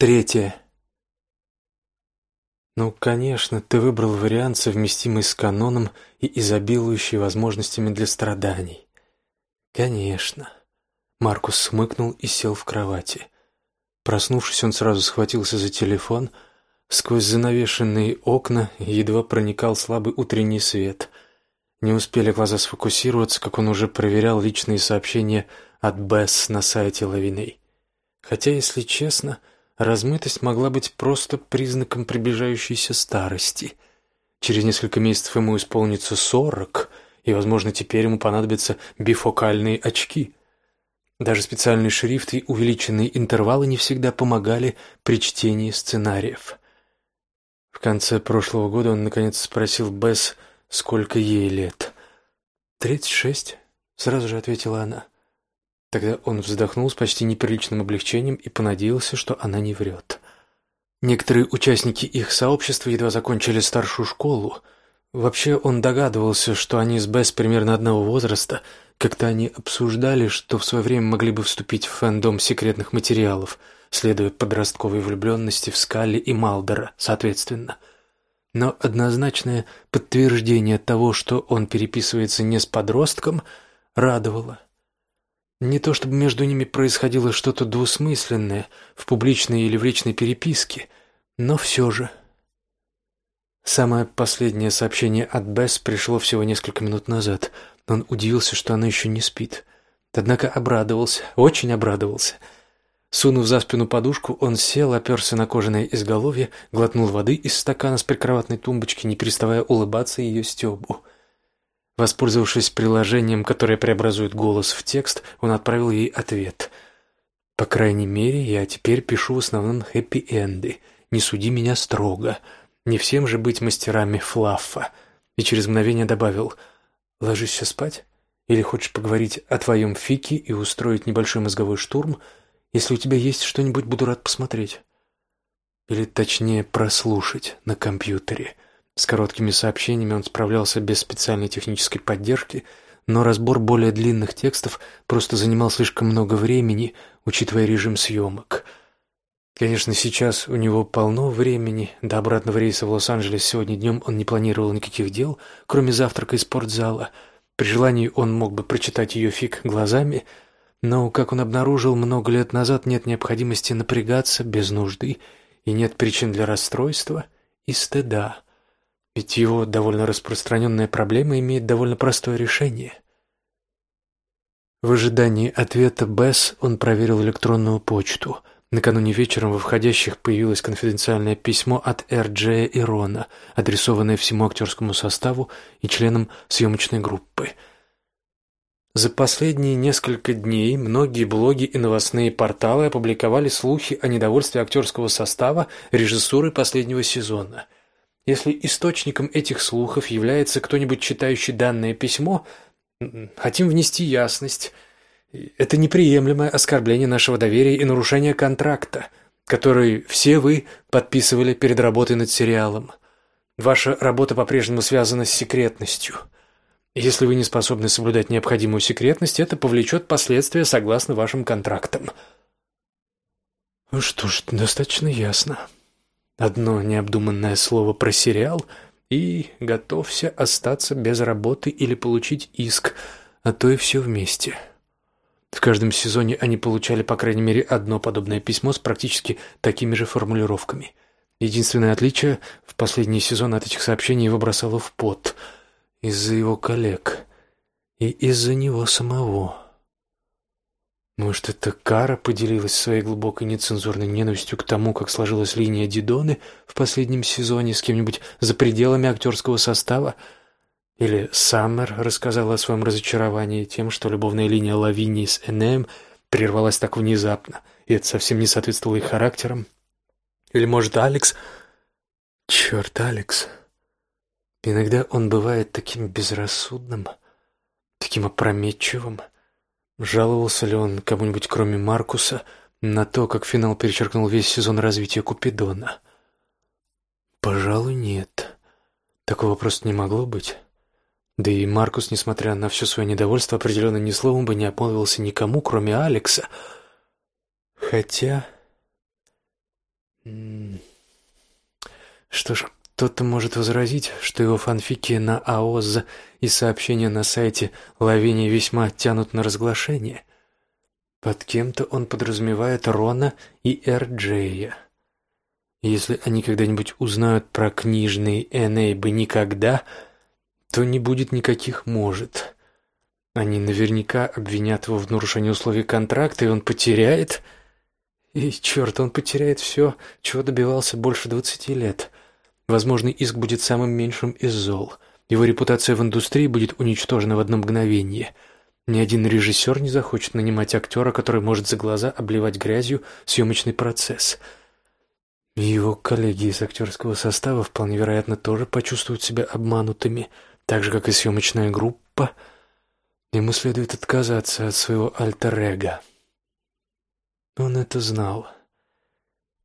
Третье. Ну, конечно, ты выбрал вариант, совместимый с каноном и изобилующий возможностями для страданий. Конечно. Маркус смыкнул и сел в кровати. Проснувшись, он сразу схватился за телефон. Сквозь занавешенные окна едва проникал слабый утренний свет. Не успели глаза сфокусироваться, как он уже проверял личные сообщения от Бесс на сайте Лавиней. Хотя, если честно, Размытость могла быть просто признаком приближающейся старости. Через несколько месяцев ему исполнится сорок, и, возможно, теперь ему понадобятся бифокальные очки. Даже специальные шрифты и увеличенные интервалы не всегда помогали при чтении сценариев. В конце прошлого года он наконец спросил Бесс, сколько ей лет. «Тридцать шесть», — сразу же ответила она. Тогда он вздохнул с почти неприличным облегчением и понадеялся, что она не врет. Некоторые участники их сообщества едва закончили старшую школу. Вообще он догадывался, что они с Бесс примерно одного возраста. Как-то они обсуждали, что в свое время могли бы вступить в фэндом секретных материалов, следуя подростковой влюбленности в Скалли и Малдера, соответственно. Но однозначное подтверждение того, что он переписывается не с подростком, радовало. Не то чтобы между ними происходило что-то двусмысленное в публичной или в личной переписке, но все же. Самое последнее сообщение от Бесс пришло всего несколько минут назад. Он удивился, что она еще не спит. Однако обрадовался, очень обрадовался. Сунув за спину подушку, он сел, оперся на кожаное изголовье, глотнул воды из стакана с прикроватной тумбочки, не переставая улыбаться ее стебу. Воспользовавшись приложением, которое преобразует голос в текст, он отправил ей ответ. «По крайней мере, я теперь пишу в основном хэппи-энды. Не суди меня строго. Не всем же быть мастерами флаффа». И через мгновение добавил «Ложишься спать? Или хочешь поговорить о твоем фике и устроить небольшой мозговой штурм? Если у тебя есть что-нибудь, буду рад посмотреть». Или точнее, прослушать на компьютере. С короткими сообщениями он справлялся без специальной технической поддержки, но разбор более длинных текстов просто занимал слишком много времени, учитывая режим съемок. Конечно, сейчас у него полно времени. До обратного рейса в Лос-Анджелес сегодня днем он не планировал никаких дел, кроме завтрака и спортзала. При желании он мог бы прочитать ее фиг глазами, но, как он обнаружил много лет назад, нет необходимости напрягаться без нужды и нет причин для расстройства и стыда. Ведь его довольно распространенная проблема имеет довольно простое решение. В ожидании ответа Бесс он проверил электронную почту. Накануне вечером во входящих появилось конфиденциальное письмо от Р.Дж. и Рона, адресованное всему актерскому составу и членам съемочной группы. За последние несколько дней многие блоги и новостные порталы опубликовали слухи о недовольстве актерского состава режиссуры последнего сезона – если источником этих слухов является кто-нибудь читающий данное письмо, хотим внести ясность. Это неприемлемое оскорбление нашего доверия и нарушение контракта, который все вы подписывали перед работой над сериалом. Ваша работа по-прежнему связана с секретностью. Если вы не способны соблюдать необходимую секретность, это повлечет последствия согласно вашим контрактам. Ну что ж, достаточно ясно. Одно необдуманное слово про сериал и готовься остаться без работы или получить иск, а то и все вместе. В каждом сезоне они получали по крайней мере одно подобное письмо с практически такими же формулировками. Единственное отличие – в последний сезон от этих сообщений его бросало в пот из-за его коллег и из-за него самого. Может, это Кара поделилась своей глубокой нецензурной ненавистью к тому, как сложилась линия Дидоны в последнем сезоне с кем-нибудь за пределами актерского состава? Или Саммер рассказала о своем разочаровании тем, что любовная линия Лавинии с Энеем прервалась так внезапно, и это совсем не соответствовало их характерам? Или, может, Алекс... Черт, Алекс... Иногда он бывает таким безрассудным, таким опрометчивым, Жаловался ли он кому-нибудь, кроме Маркуса, на то, как финал перечеркнул весь сезон развития Купидона? Пожалуй, нет. Такого просто не могло быть. Да и Маркус, несмотря на все свое недовольство, определенно ни словом бы не обмолвился никому, кроме Алекса. Хотя... Что ж, кто-то может возразить, что его фанфики на АОЗ и сообщения на сайте Лавини весьма тянут на разглашение. Под кем-то он подразумевает Рона и Эрджея. Если они когда-нибудь узнают про книжный Энейбы никогда, то не будет никаких «может». Они наверняка обвинят его в нарушении условий контракта, и он потеряет... И, черт, он потеряет все, чего добивался больше двадцати лет. Возможный иск будет самым меньшим из зол. Его репутация в индустрии будет уничтожена в одно мгновение. Ни один режиссер не захочет нанимать актера, который может за глаза обливать грязью съемочный процесс. его коллеги из актерского состава вполне вероятно тоже почувствуют себя обманутыми, так же, как и съемочная группа. Ему следует отказаться от своего альтер-эго. Он это знал.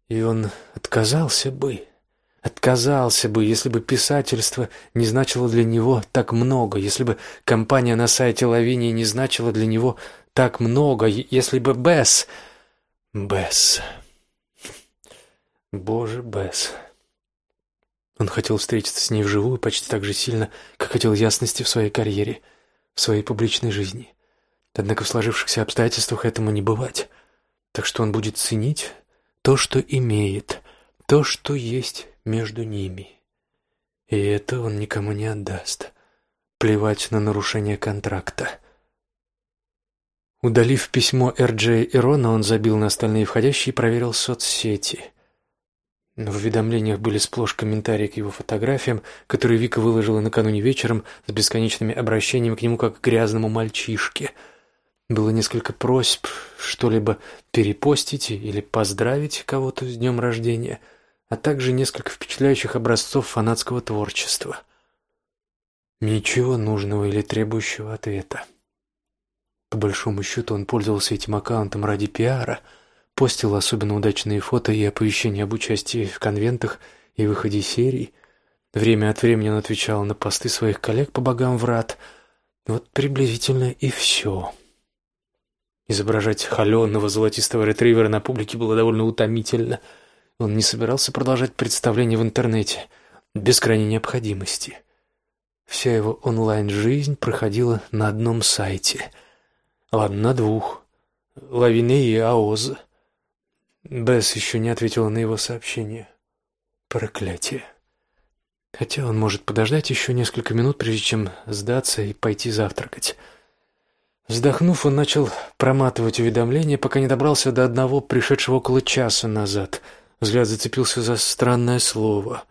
И он отказался бы, отказался бы, если бы писательство не значило для него так много, если бы компания на сайте Лавинии не значила для него так много, если бы Бесс... Бесс... Боже, Бесс... Он хотел встретиться с ней вживую почти так же сильно, как хотел ясности в своей карьере, в своей публичной жизни. Однако в сложившихся обстоятельствах этому не бывать. Так что он будет ценить то, что имеет, то, что есть между ними. И это он никому не отдаст. Плевать на нарушение контракта. Удалив письмо Р.Дж. и Рона, он забил на остальные входящие и проверил соцсети. В уведомлениях были сплошь комментарии к его фотографиям, которые Вика выложила накануне вечером с бесконечными обращениями к нему как к грязному мальчишке — было несколько просьб что-либо перепостить или поздравить кого-то с днем рождения, а также несколько впечатляющих образцов фанатского творчества. Ничего нужного или требующего ответа. По большому счету он пользовался этим аккаунтом ради пиара, постил особенно удачные фото и оповещения об участии в конвентах и выходе серий. Время от времени он отвечал на посты своих коллег по богам врат. Вот приблизительно и все. Изображать холеного золотистого ретривера на публике было довольно утомительно. Он не собирался продолжать представление в интернете без крайней необходимости. Вся его онлайн-жизнь проходила на одном сайте. Ладно, на двух. Лавине и Аоз. Бесс еще не ответила на его сообщение. Проклятие. Хотя он может подождать еще несколько минут, прежде чем сдаться и пойти завтракать. Вздохнув, он начал проматывать уведомления, пока не добрался до одного, пришедшего около часа назад. Взгляд зацепился за странное слово.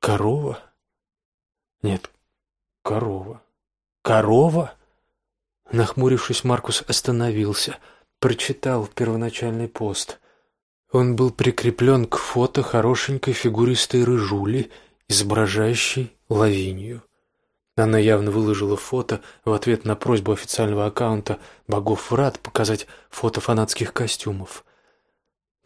«Корова?» «Нет, корова. Корова?» Нахмурившись, Маркус остановился, прочитал первоначальный пост. Он был прикреплен к фото хорошенькой фигуристой рыжули, изображающей лавинию. Она явно выложила фото в ответ на просьбу официального аккаунта «Богов врат» показать фото фанатских костюмов.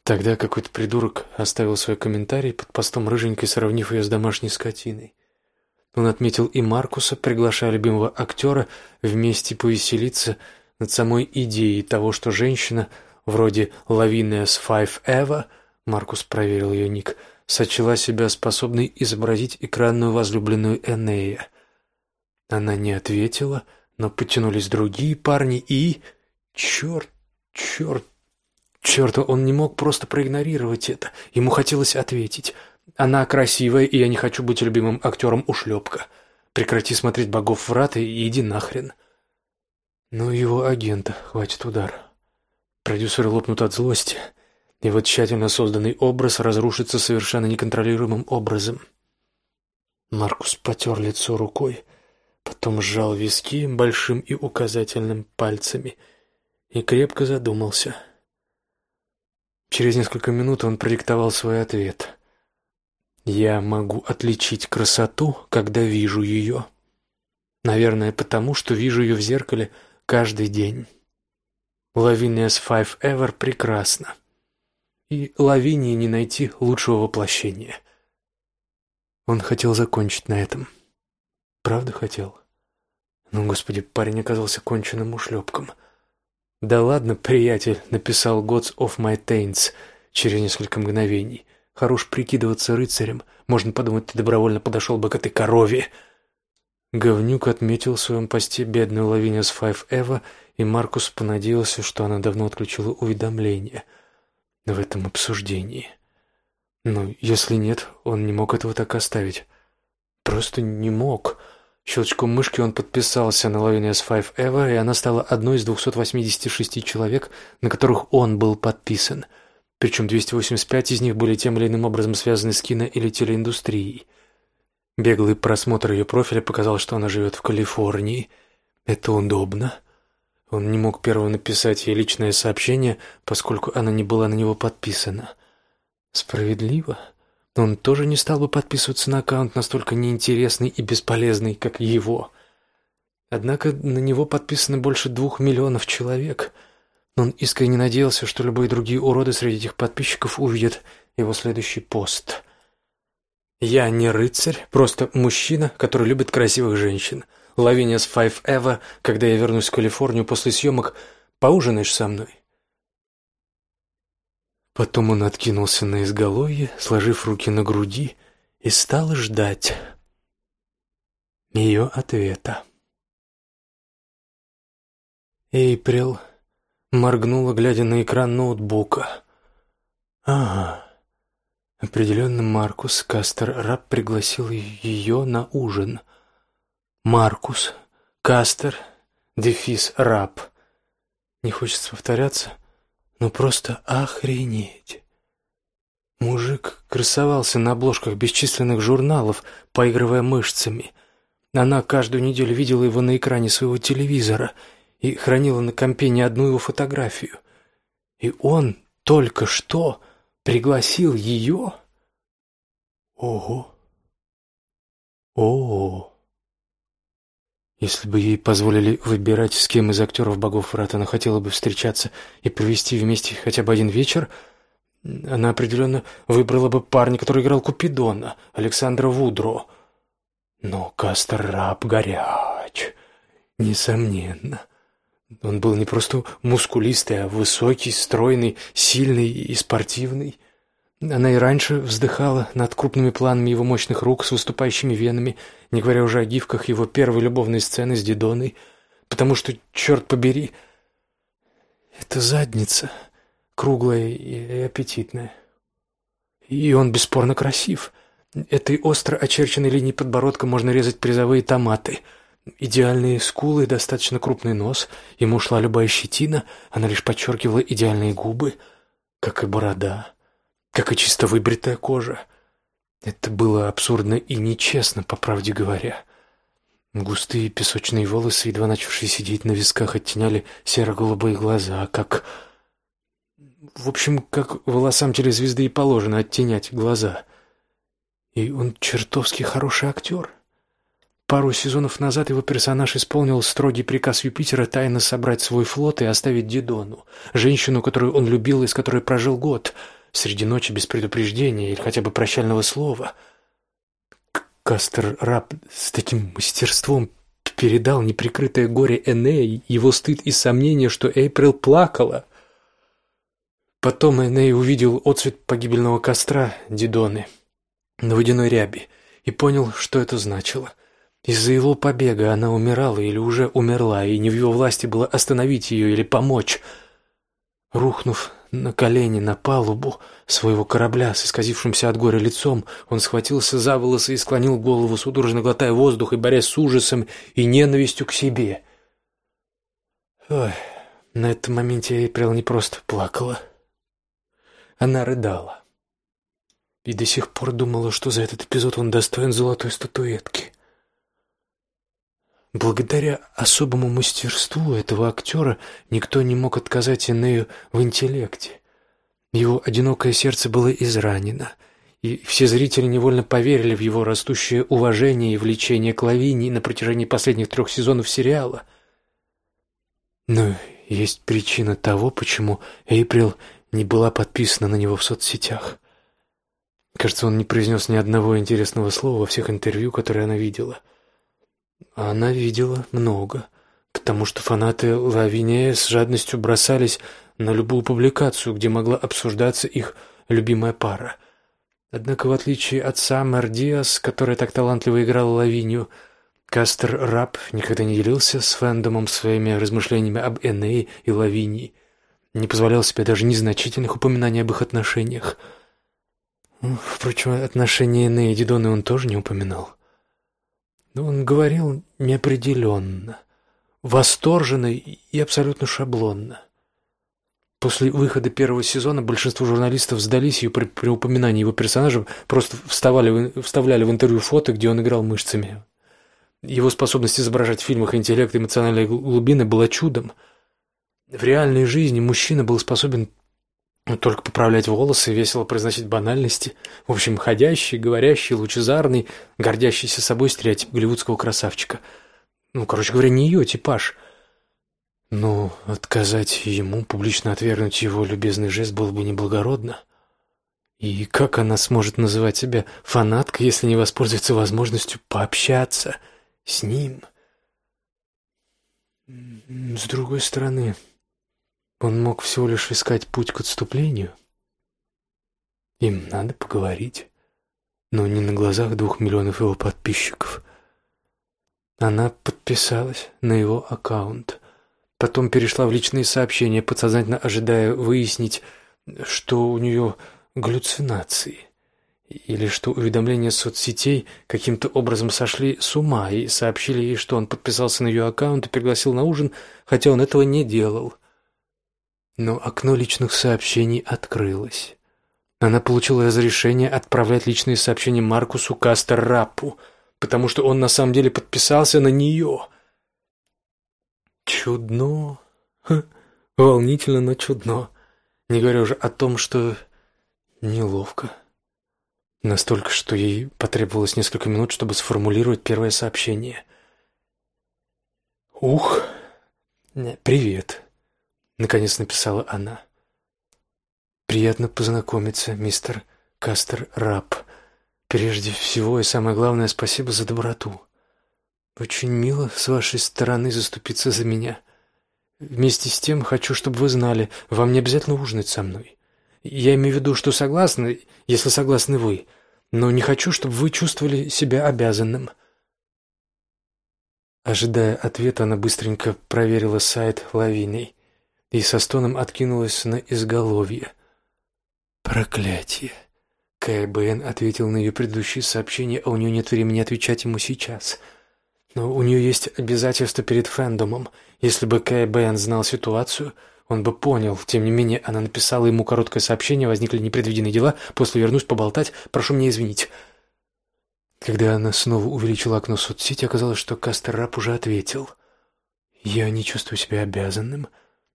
Тогда какой-то придурок оставил свой комментарий под постом рыженькой, сравнив ее с домашней скотиной. Он отметил и Маркуса, приглашая любимого актера вместе повеселиться над самой идеей того, что женщина вроде Лавиниас Файв Эва, Маркус проверил ее ник, сочла себя способной изобразить экранную возлюбленную Энея. Она не ответила, но потянулись другие парни и... Черт, черт, черт, он не мог просто проигнорировать это. Ему хотелось ответить. Она красивая, и я не хочу быть любимым актером ушлепка. Прекрати смотреть богов врат и иди нахрен. Но его агента хватит удар. Продюсеры лопнут от злости. Его тщательно созданный образ разрушится совершенно неконтролируемым образом. Маркус потер лицо рукой потом сжал виски большим и указательным пальцами и крепко задумался. Через несколько минут он продиктовал свой ответ. «Я могу отличить красоту, когда вижу ее. Наверное, потому что вижу ее в зеркале каждый день. Лавиниас Five Ever прекрасна. И Лавинии не найти лучшего воплощения». Он хотел закончить на этом. Правда хотел? Ну, господи, парень оказался конченным ушлепком. «Да ладно, приятель», — написал Gods of My Taints. через несколько мгновений. Хорош прикидываться рыцарем. Можно подумать, ты добровольно подошел бы к этой корове. Говнюк отметил в своем посте бедную лавинию с Файв Эва, и Маркус понадеялся, что она давно отключила уведомления в этом обсуждении. Но если нет, он не мог этого так оставить. Просто не мог. Щелчком мышки он подписался на лавине S5 Ever, и она стала одной из 286 человек, на которых он был подписан – причем 285 из них были тем или иным образом связаны с кино или телеиндустрией. Беглый просмотр ее профиля показал, что она живет в Калифорнии. Это удобно. Он не мог первым написать ей личное сообщение, поскольку она не была на него подписана. Справедливо. Он тоже не стал бы подписываться на аккаунт настолько неинтересный и бесполезный, как его. Однако на него подписано больше двух миллионов человек — он искренне надеялся, что любые другие уроды среди этих подписчиков увидят его следующий пост. «Я не рыцарь, просто мужчина, который любит красивых женщин. Лавиния с Five Эва, когда я вернусь в Калифорнию после съемок, поужинаешь со мной?» Потом он откинулся на изголовье, сложив руки на груди, и стал ждать ее ответа. Эйприл моргнула, глядя на экран ноутбука. «Ага». Определенно Маркус Кастер Раб пригласил ее на ужин. Маркус Кастер дефис Раб. Не хочется повторяться, но просто охренеть. Мужик красовался на обложках бесчисленных журналов, поигрывая мышцами. Она каждую неделю видела его на экране своего телевизора — и хранила на компе не одну его фотографию. И он только что пригласил ее? Ого! О, Если бы ей позволили выбирать, с кем из актеров богов врат она хотела бы встречаться и провести вместе хотя бы один вечер, она определенно выбрала бы парня, который играл Купидона, Александра Вудро. Но Кастер Раб горяч, несомненно. Он был не просто мускулистый, а высокий, стройный, сильный и спортивный. Она и раньше вздыхала над крупными планами его мощных рук с выступающими венами, не говоря уже о гифках его первой любовной сцены с Дидоной, потому что, черт побери, это задница, круглая и аппетитная. И он бесспорно красив. Этой остро очерченной линией подбородка можно резать призовые томаты — Идеальные скулы, достаточно крупный нос, ему шла любая щетина, она лишь подчеркивала идеальные губы, как и борода, как и чисто выбритая кожа. Это было абсурдно и нечестно, по правде говоря. Густые песочные волосы, едва начавшие сидеть на висках, оттеняли серо-голубые глаза, как... В общем, как волосам телезвезды и положено оттенять глаза. И он чертовски хороший актер. Пару сезонов назад его персонаж исполнил строгий приказ Юпитера тайно собрать свой флот и оставить Дидону, женщину, которую он любил и с которой прожил год, среди ночи без предупреждения или хотя бы прощального слова. Кастер Раб с таким мастерством передал неприкрытое горе Энеи, его стыд и сомнение, что Эйприл плакала. Потом Эней увидел отцвет погибельного костра Дидоны на водяной ряби и понял, что это значило. Из-за его побега она умирала или уже умерла, и не в его власти было остановить ее или помочь. Рухнув на колени на палубу своего корабля с исказившимся от горя лицом, он схватился за волосы и склонил голову, судорожно глотая воздух и борясь с ужасом и ненавистью к себе. Ой, на этом моменте Эйприл не просто плакала. Она рыдала. И до сих пор думала, что за этот эпизод он достоин золотой статуэтки. Благодаря особому мастерству этого актера никто не мог отказать Энею в интеллекте. Его одинокое сердце было изранено, и все зрители невольно поверили в его растущее уважение и влечение к Лавинии на протяжении последних трех сезонов сериала. Но есть причина того, почему Эйприл не была подписана на него в соцсетях. Кажется, он не произнес ни одного интересного слова во всех интервью, которые она видела — она видела много, потому что фанаты Лавинея с жадностью бросались на любую публикацию, где могла обсуждаться их любимая пара. Однако, в отличие от Саммер Диас, которая так талантливо играла Лавинию, Кастер Раб никогда не делился с фэндомом своими размышлениями об Эней и Лавинии, не позволял себе даже незначительных упоминаний об их отношениях. Впрочем, отношения Энеи и Дидоны он тоже не упоминал. Он говорил неопределенно, восторженно и абсолютно шаблонно. После выхода первого сезона большинство журналистов сдались ее при, при упоминании его персонажа, просто вставали, вставляли в интервью фото, где он играл мышцами. Его способность изображать в фильмах интеллект и эмоциональные глубины была чудом. В реальной жизни мужчина был способен только поправлять волосы, весело произносить банальности. В общем, ходящий, говорящий, лучезарный, гордящийся собой стереотип голливудского красавчика. Ну, короче говоря, не ее типаж – но отказать ему, публично отвергнуть его любезный жест было бы неблагородно. И как она сможет называть себя фанаткой, если не воспользуется возможностью пообщаться с ним? С другой стороны, он мог всего лишь искать путь к отступлению. Им надо поговорить, но не на глазах двух миллионов его подписчиков. Она подписалась на его аккаунт — Потом перешла в личные сообщения, подсознательно ожидая выяснить, что у нее галлюцинации. Или что уведомления соцсетей каким-то образом сошли с ума и сообщили ей, что он подписался на ее аккаунт и пригласил на ужин, хотя он этого не делал. Но окно личных сообщений открылось. Она получила разрешение отправлять личные сообщения Маркусу Кастер-Раппу, потому что он на самом деле подписался на нее — Чудно. Ха, волнительно, но чудно. Не говоря уже о том, что неловко. Настолько, что ей потребовалось несколько минут, чтобы сформулировать первое сообщение. «Ух! Привет!» — наконец написала она. «Приятно познакомиться, мистер Кастер Раб. Прежде всего и самое главное, спасибо за доброту. Очень мило с вашей стороны заступиться за меня. Вместе с тем хочу, чтобы вы знали, вам не обязательно ужинать со мной. Я имею в виду, что согласны, если согласны вы, но не хочу, чтобы вы чувствовали себя обязанным. Ожидая ответа, она быстренько проверила сайт лавиной и со стоном откинулась на изголовье. Проклятие. КБН ответил на ее предыдущее сообщение, а у нее нет времени отвечать ему сейчас — но у нее есть обязательства перед фэндомом. Если бы Кэй Бэйн знал ситуацию, он бы понял. Тем не менее, она написала ему короткое сообщение, возникли непредвиденные дела, после вернусь поболтать, прошу меня извинить. Когда она снова увеличила окно соцсети, оказалось, что Кастер Рап уже ответил. «Я не чувствую себя обязанным.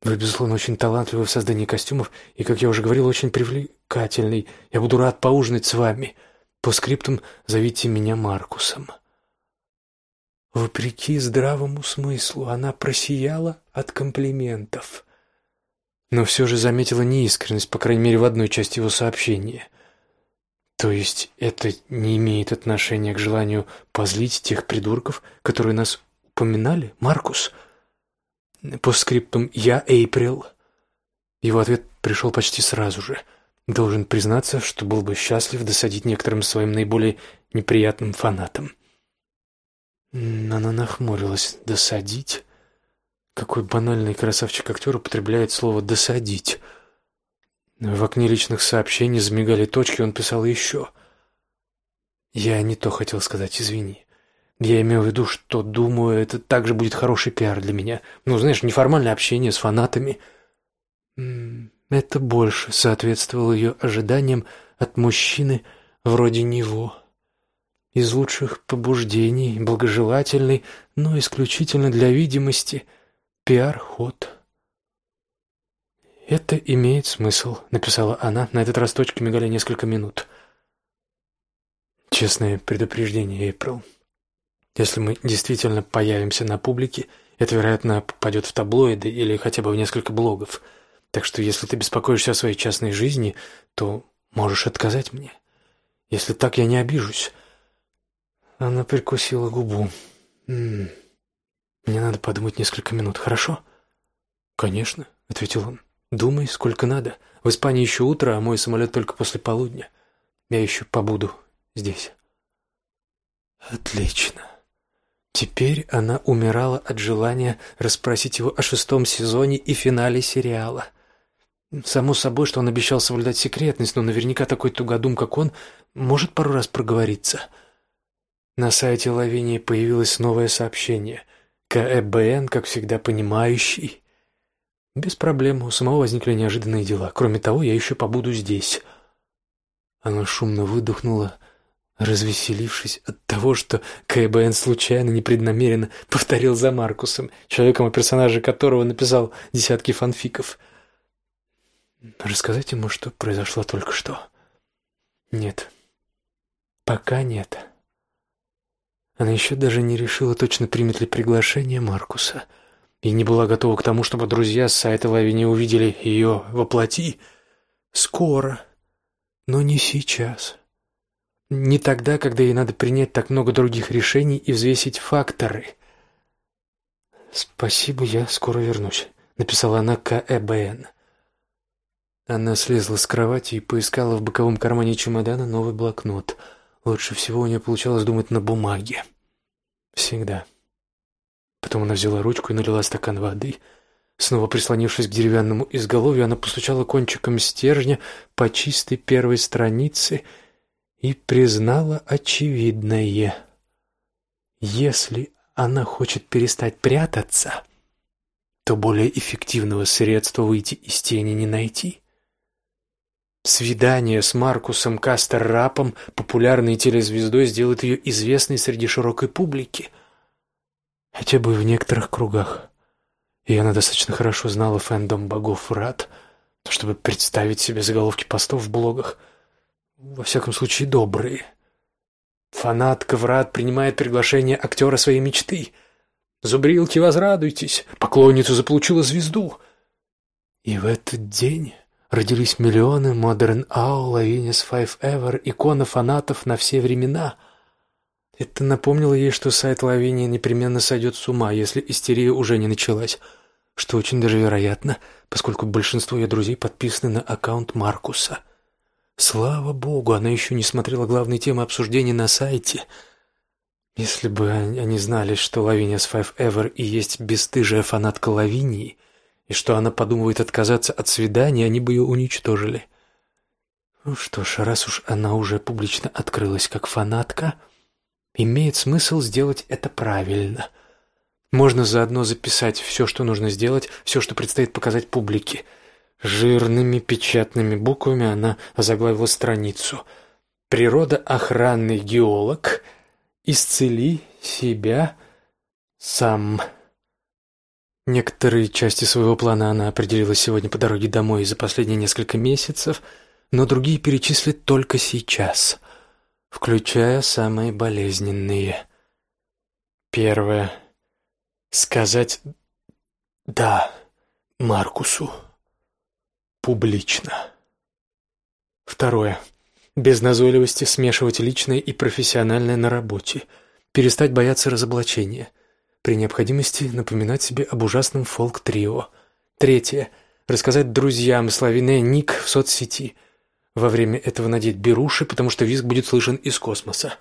Вы, безусловно, очень талантливы в создании костюмов и, как я уже говорил, очень привлекательный. Я буду рад поужинать с вами. По скриптам зовите меня Маркусом». Вопреки здравому смыслу, она просияла от комплиментов. Но все же заметила неискренность, по крайней мере, в одной части его сообщения. То есть это не имеет отношения к желанию позлить тех придурков, которые нас упоминали, Маркус? По скриптум «Я Эйприл». Его ответ пришел почти сразу же. Должен признаться, что был бы счастлив досадить некоторым своим наиболее неприятным фанатам. Она нахмурилась. «Досадить?» Какой банальный красавчик-актер употребляет слово «досадить». В окне личных сообщений замигали точки, он писал еще. «Я не то хотел сказать, извини. Я имел в виду, что, думаю, это также будет хороший пиар для меня. Ну, знаешь, неформальное общение с фанатами». Это больше соответствовало ее ожиданиям от мужчины вроде него из лучших побуждений, благожелательный, но исключительно для видимости, пиар-ход. «Это имеет смысл», — написала она, на этот раз точки мигали несколько минут. «Честное предупреждение, Эйприл. Если мы действительно появимся на публике, это, вероятно, попадет в таблоиды или хотя бы в несколько блогов. Так что если ты беспокоишься о своей частной жизни, то можешь отказать мне. Если так, я не обижусь. Она прикусила губу. «М -м, «Мне надо подумать несколько минут, хорошо?» «Конечно», — ответил он. Думай, сколько надо. В Испании еще утро, а мой самолет только после полудня. Я еще побуду здесь. Отлично. Теперь она умирала от желания расспросить его о шестом сезоне и финале сериала. Само собой, что он обещал соблюдать секретность, но наверняка такой тугодум, как он, может пару раз проговориться. На сайте Лавинии появилось новое сообщение. КЭБН, как всегда, понимающий. Без проблем, у самого возникли неожиданные дела. Кроме того, я еще побуду здесь. Она шумно выдохнула, развеселившись от того, что КБН случайно, непреднамеренно повторил за Маркусом, человеком, о персонаже которого написал десятки фанфиков. Рассказать ему, что произошло только что? Нет. Пока нет. Она еще даже не решила, точно примет ли приглашение Маркуса, и не была готова к тому, чтобы друзья с сайта Лавини увидели ее воплоти. Скоро, но не сейчас. Не тогда, когда ей надо принять так много других решений и взвесить факторы. «Спасибо, я скоро вернусь», — написала она КЭБН. Она слезла с кровати и поискала в боковом кармане чемодана новый блокнот. Лучше всего у нее получалось думать на бумаге. Всегда. Потом она взяла ручку и налила стакан воды. Снова прислонившись к деревянному изголовью, она постучала кончиком стержня по чистой первой странице — и признала очевидное. Если она хочет перестать прятаться, то более эффективного средства выйти из тени не найти. Свидание с Маркусом Кастер-Рапом, популярной телезвездой, сделает ее известной среди широкой публики. Хотя бы в некоторых кругах. И она достаточно хорошо знала фэндом богов Врат, чтобы представить себе заголовки постов в блогах – во всяком случае, добрые. Фанатка врат принимает приглашение актера своей мечты. Зубрилки, возрадуйтесь, поклонница заполучила звезду. И в этот день родились миллионы Modern Owl, Venus Five Ever, икона фанатов на все времена. Это напомнило ей, что сайт Лавиния непременно сойдет с ума, если истерия уже не началась, что очень даже вероятно, поскольку большинство ее друзей подписаны на аккаунт Маркуса — Слава богу, она еще не смотрела главной темы обсуждения на сайте. Если бы они знали, что Лавиния с Five Ever и есть бесстыжая фанатка Лавинии, и что она подумывает отказаться от свидания, они бы ее уничтожили. Ну что ж, раз уж она уже публично открылась как фанатка, имеет смысл сделать это правильно. Можно заодно записать все, что нужно сделать, все, что предстоит показать публике — Жирными печатными буквами она озаглавила страницу. «Природоохранный геолог, исцели себя сам». Некоторые части своего плана она определила сегодня по дороге домой за последние несколько месяцев, но другие перечислит только сейчас, включая самые болезненные. Первое. Сказать «да» Маркусу публично. Второе. Без назойливости смешивать личное и профессиональное на работе. Перестать бояться разоблачения. При необходимости напоминать себе об ужасном фолк-трио. Третье. Рассказать друзьям Славине ник в соцсети. Во время этого надеть беруши, потому что визг будет слышен из космоса.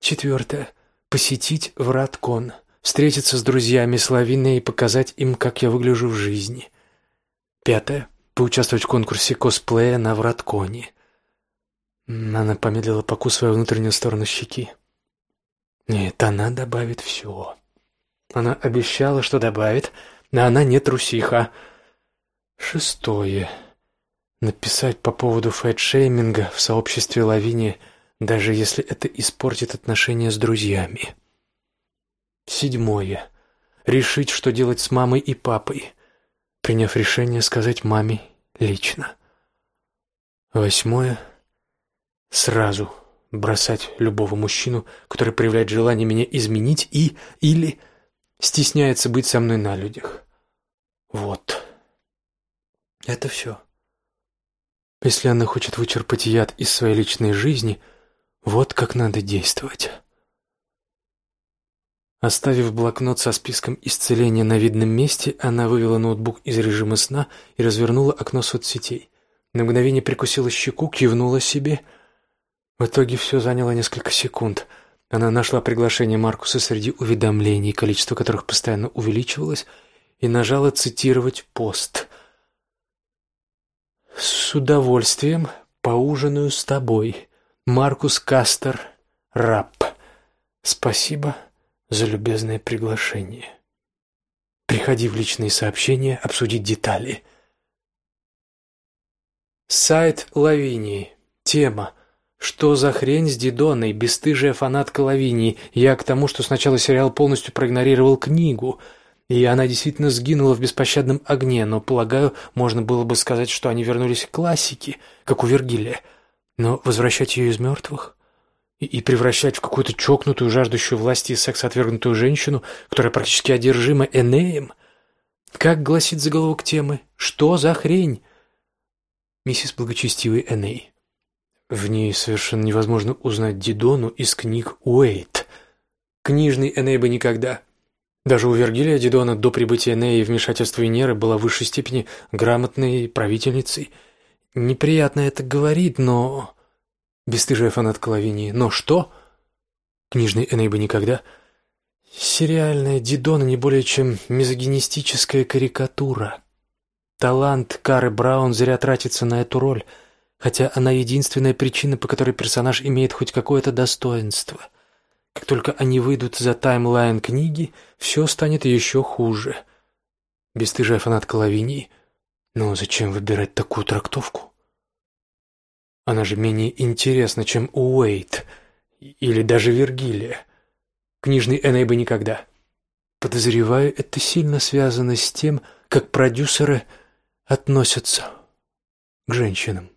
Четвертое. Посетить Враткон. Встретиться с друзьями Славине и показать им, как я выгляжу в жизни. Пятое поучаствовать в конкурсе косплея на Вратконе. Она помедлила, покусывая внутреннюю сторону щеки. Нет, она добавит все. Она обещала, что добавит, но она не трусиха. Шестое. Написать по поводу фэтшейминга в сообществе Лавини, даже если это испортит отношения с друзьями. Седьмое. Решить, что делать с мамой и папой приняв решение сказать маме лично. Восьмое. Сразу бросать любого мужчину, который проявляет желание меня изменить и или стесняется быть со мной на людях. Вот. Это все. Если она хочет вычерпать яд из своей личной жизни, вот как надо действовать. Оставив блокнот со списком исцеления на видном месте, она вывела ноутбук из режима сна и развернула окно соцсетей. На мгновение прикусила щеку, кивнула себе. В итоге все заняло несколько секунд. Она нашла приглашение Маркуса среди уведомлений, количество которых постоянно увеличивалось, и нажала «Цитировать пост». «С удовольствием поужинаю с тобой, Маркус Кастер, раб. Спасибо» за любезное приглашение. Приходи в личные сообщения обсудить детали. Сайт Лавинии. Тема. Что за хрень с Дидоной, бесстыжая фанатка Лавинии? Я к тому, что сначала сериал полностью проигнорировал книгу, и она действительно сгинула в беспощадном огне, но, полагаю, можно было бы сказать, что они вернулись к классике, как у Вергилия. Но возвращать ее из мертвых? И, превращать в какую-то чокнутую, жаждущую власти и секса отвергнутую женщину, которая практически одержима Энеем? Как гласит заголовок темы? Что за хрень? Миссис Благочестивый Эней. В ней совершенно невозможно узнать Дидону из книг Уэйт. Книжный Эней бы никогда. Даже у Вергилия Дидона до прибытия Энея и вмешательства Венеры была в высшей степени грамотной правительницей. Неприятно это говорить, но... Бестыжая фанатка Лавинии. Но что? Книжный Эней бы никогда. Сериальная Дидона не более чем мизогинистическая карикатура. Талант Кары Браун зря тратится на эту роль, хотя она единственная причина, по которой персонаж имеет хоть какое-то достоинство. Как только они выйдут за таймлайн книги, все станет еще хуже. Бестыжая фанатка Лавинии. Но зачем выбирать такую трактовку? Она же менее интересна, чем Уэйт или даже Вергилия. Книжный Эней бы никогда. Подозреваю, это сильно связано с тем, как продюсеры относятся к женщинам.